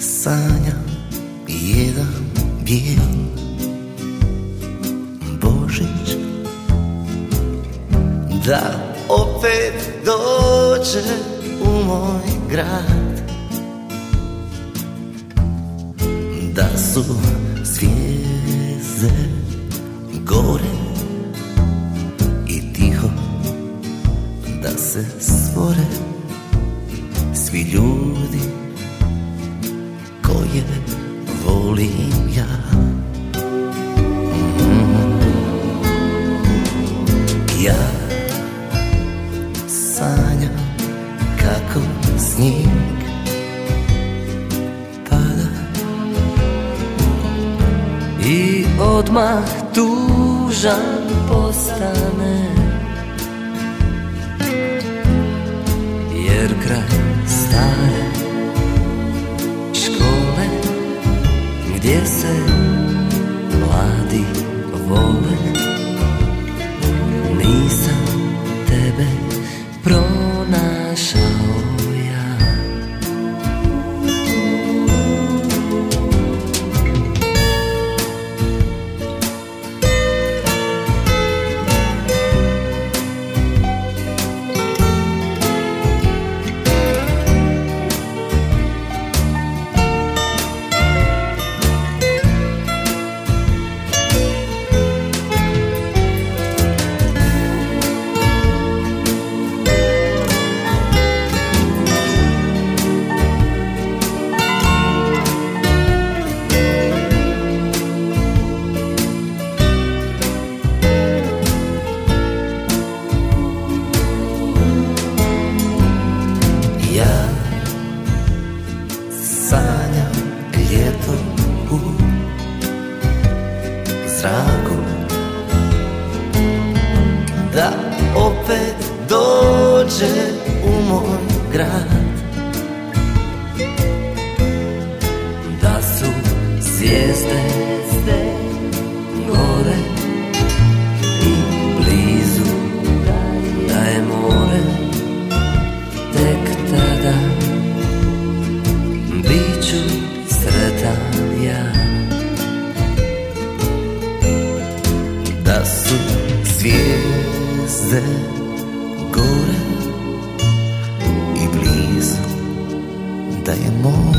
sanjam jedan bijel Božić Da opet dođe u moj grad Da su zvijezde gore I tiho da se stvore Svi ljudi koje volim ja Mm. Ja sanjam kako snijeg pada I odmah tužan postane Jer kraj stare škole Gdje se mladi vole sanjam ljeto u zraku. Da opet dođe u moj grad. Da su zvijezde zvijezde gore i blizu da je more